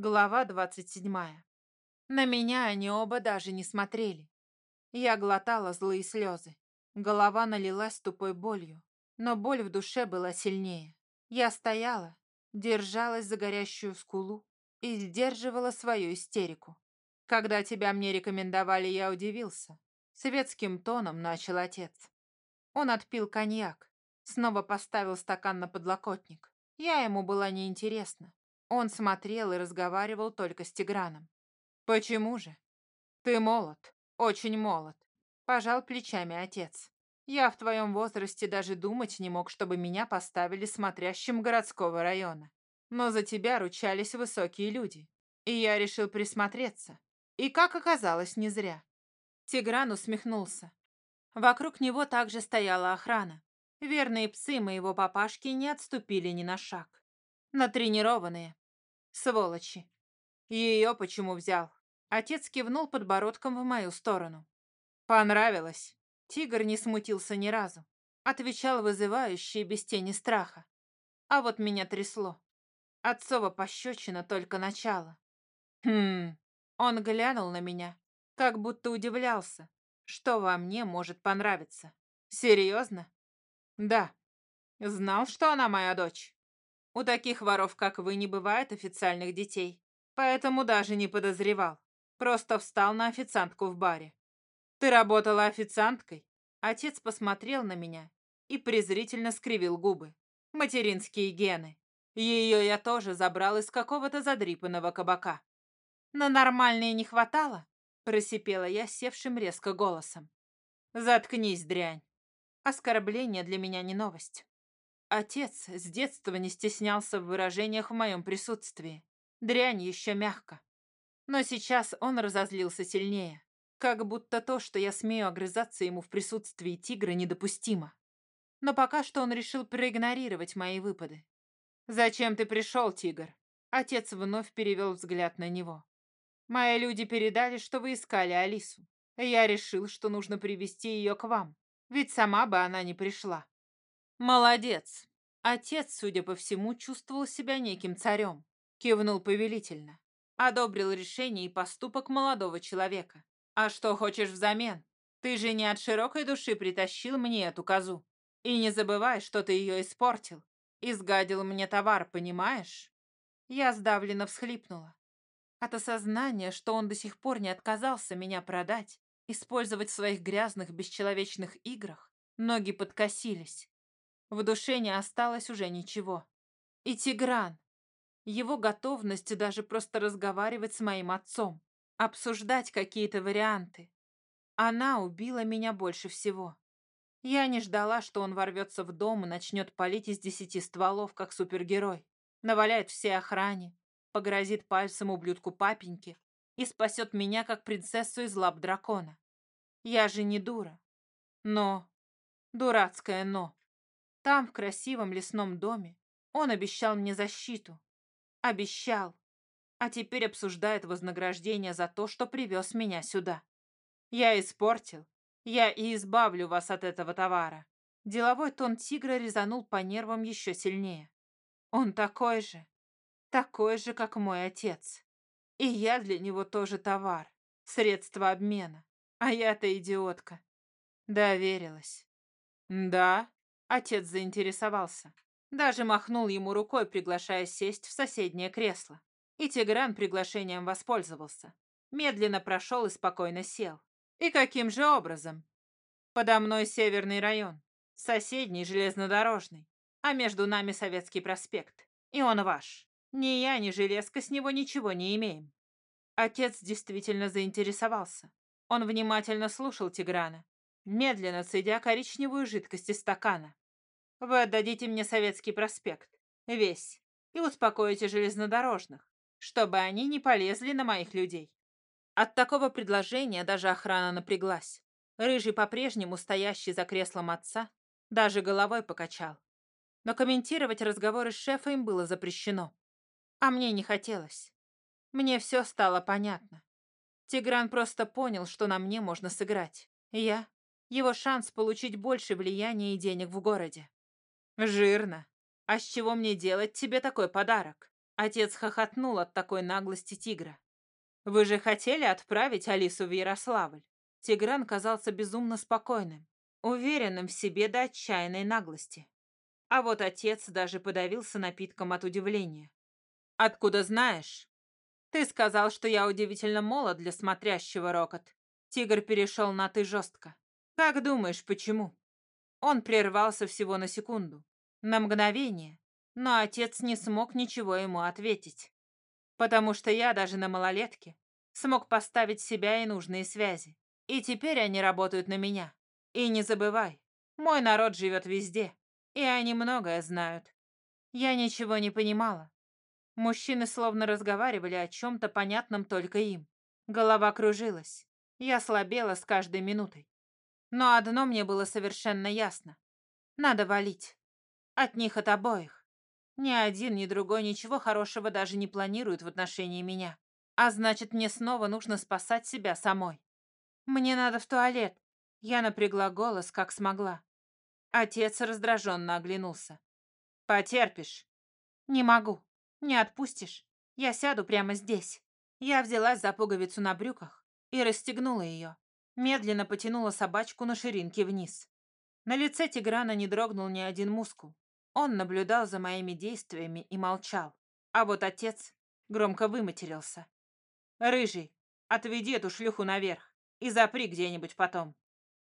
Глава двадцать седьмая. На меня они оба даже не смотрели. Я глотала злые слезы. Голова налилась тупой болью, но боль в душе была сильнее. Я стояла, держалась за горящую скулу и сдерживала свою истерику. Когда тебя мне рекомендовали, я удивился. Светским тоном начал отец. Он отпил коньяк, снова поставил стакан на подлокотник. Я ему была неинтересна. Он смотрел и разговаривал только с Тиграном. «Почему же?» «Ты молод, очень молод», — пожал плечами отец. «Я в твоем возрасте даже думать не мог, чтобы меня поставили смотрящим городского района. Но за тебя ручались высокие люди, и я решил присмотреться. И, как оказалось, не зря». Тигран усмехнулся. Вокруг него также стояла охрана. Верные псы моего папашки не отступили ни на шаг. Натренированные, Сволочи. Ее почему взял? Отец кивнул подбородком в мою сторону. Понравилось. Тигр не смутился ни разу. Отвечал вызывающе без тени страха. А вот меня трясло. Отцова пощечина только начало. Хм. Он глянул на меня, как будто удивлялся, что во мне может понравиться. Серьезно? Да. Знал, что она моя дочь. У таких воров, как вы, не бывает официальных детей. Поэтому даже не подозревал. Просто встал на официантку в баре. Ты работала официанткой? Отец посмотрел на меня и презрительно скривил губы. Материнские гены. Ее я тоже забрал из какого-то задрипанного кабака. На нормальные не хватало? Просипела я севшим резко голосом. Заткнись, дрянь. Оскорбление для меня не новость. Отец с детства не стеснялся в выражениях в моем присутствии. Дрянь еще мягко. Но сейчас он разозлился сильнее. Как будто то, что я смею огрызаться ему в присутствии тигра, недопустимо. Но пока что он решил проигнорировать мои выпады. «Зачем ты пришел, тигр?» Отец вновь перевел взгляд на него. «Мои люди передали, что вы искали Алису. Я решил, что нужно привести ее к вам, ведь сама бы она не пришла. «Молодец!» Отец, судя по всему, чувствовал себя неким царем. Кивнул повелительно. Одобрил решение и поступок молодого человека. «А что хочешь взамен? Ты же не от широкой души притащил мне эту козу. И не забывай, что ты ее испортил. Изгадил мне товар, понимаешь?» Я сдавленно всхлипнула. От осознания, что он до сих пор не отказался меня продать, использовать в своих грязных, бесчеловечных играх, ноги подкосились. В душе не осталось уже ничего. И Тигран. Его готовность даже просто разговаривать с моим отцом, обсуждать какие-то варианты. Она убила меня больше всего. Я не ждала, что он ворвется в дом и начнет палить из десяти стволов, как супергерой. Наваляет все охране, погрозит пальцем ублюдку папеньки и спасет меня, как принцессу из лап дракона. Я же не дура. Но... Дурацкое «но». Там, в красивом лесном доме, он обещал мне защиту. Обещал. А теперь обсуждает вознаграждение за то, что привез меня сюда. Я испортил. Я и избавлю вас от этого товара. Деловой тон тигра резанул по нервам еще сильнее. Он такой же. Такой же, как мой отец. И я для него тоже товар. Средство обмена. А я-то идиотка. Доверилась. Да, Отец заинтересовался. Даже махнул ему рукой, приглашая сесть в соседнее кресло. И Тигран приглашением воспользовался. Медленно прошел и спокойно сел. И каким же образом? Подо мной северный район, соседний железнодорожный, а между нами Советский проспект. И он ваш. Ни я, ни железка с него ничего не имеем. Отец действительно заинтересовался. Он внимательно слушал Тиграна, медленно цедя коричневую жидкость из стакана. Вы отдадите мне Советский проспект, весь, и успокоите железнодорожных, чтобы они не полезли на моих людей. От такого предложения даже охрана напряглась. Рыжий, по-прежнему стоящий за креслом отца, даже головой покачал. Но комментировать разговоры с шефа им было запрещено. А мне не хотелось. Мне все стало понятно. Тигран просто понял, что на мне можно сыграть. Я — его шанс получить больше влияния и денег в городе. «Жирно. А с чего мне делать тебе такой подарок? Отец хохотнул от такой наглости тигра. «Вы же хотели отправить Алису в Ярославль?» Тигран казался безумно спокойным, уверенным в себе до отчаянной наглости. А вот отец даже подавился напитком от удивления. «Откуда знаешь?» «Ты сказал, что я удивительно молод для смотрящего, Рокот». Тигр перешел на «ты» жестко. «Как думаешь, почему?» Он прервался всего на секунду, на мгновение, но отец не смог ничего ему ответить. Потому что я даже на малолетке смог поставить себя и нужные связи. И теперь они работают на меня. И не забывай, мой народ живет везде, и они многое знают. Я ничего не понимала. Мужчины словно разговаривали о чем-то понятном только им. Голова кружилась. Я слабела с каждой минутой. Но одно мне было совершенно ясно. Надо валить. От них от обоих. Ни один, ни другой ничего хорошего даже не планируют в отношении меня. А значит, мне снова нужно спасать себя самой. Мне надо в туалет. Я напрягла голос, как смогла. Отец раздраженно оглянулся. «Потерпишь». «Не могу. Не отпустишь. Я сяду прямо здесь». Я взялась за пуговицу на брюках и расстегнула ее. Медленно потянула собачку на ширинке вниз. На лице Тиграна не дрогнул ни один мускул. Он наблюдал за моими действиями и молчал. А вот отец громко выматерился. «Рыжий, отведи эту шлюху наверх и запри где-нибудь потом».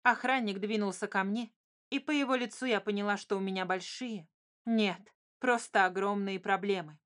Охранник двинулся ко мне и по его лицу я поняла, что у меня большие, нет, просто огромные проблемы.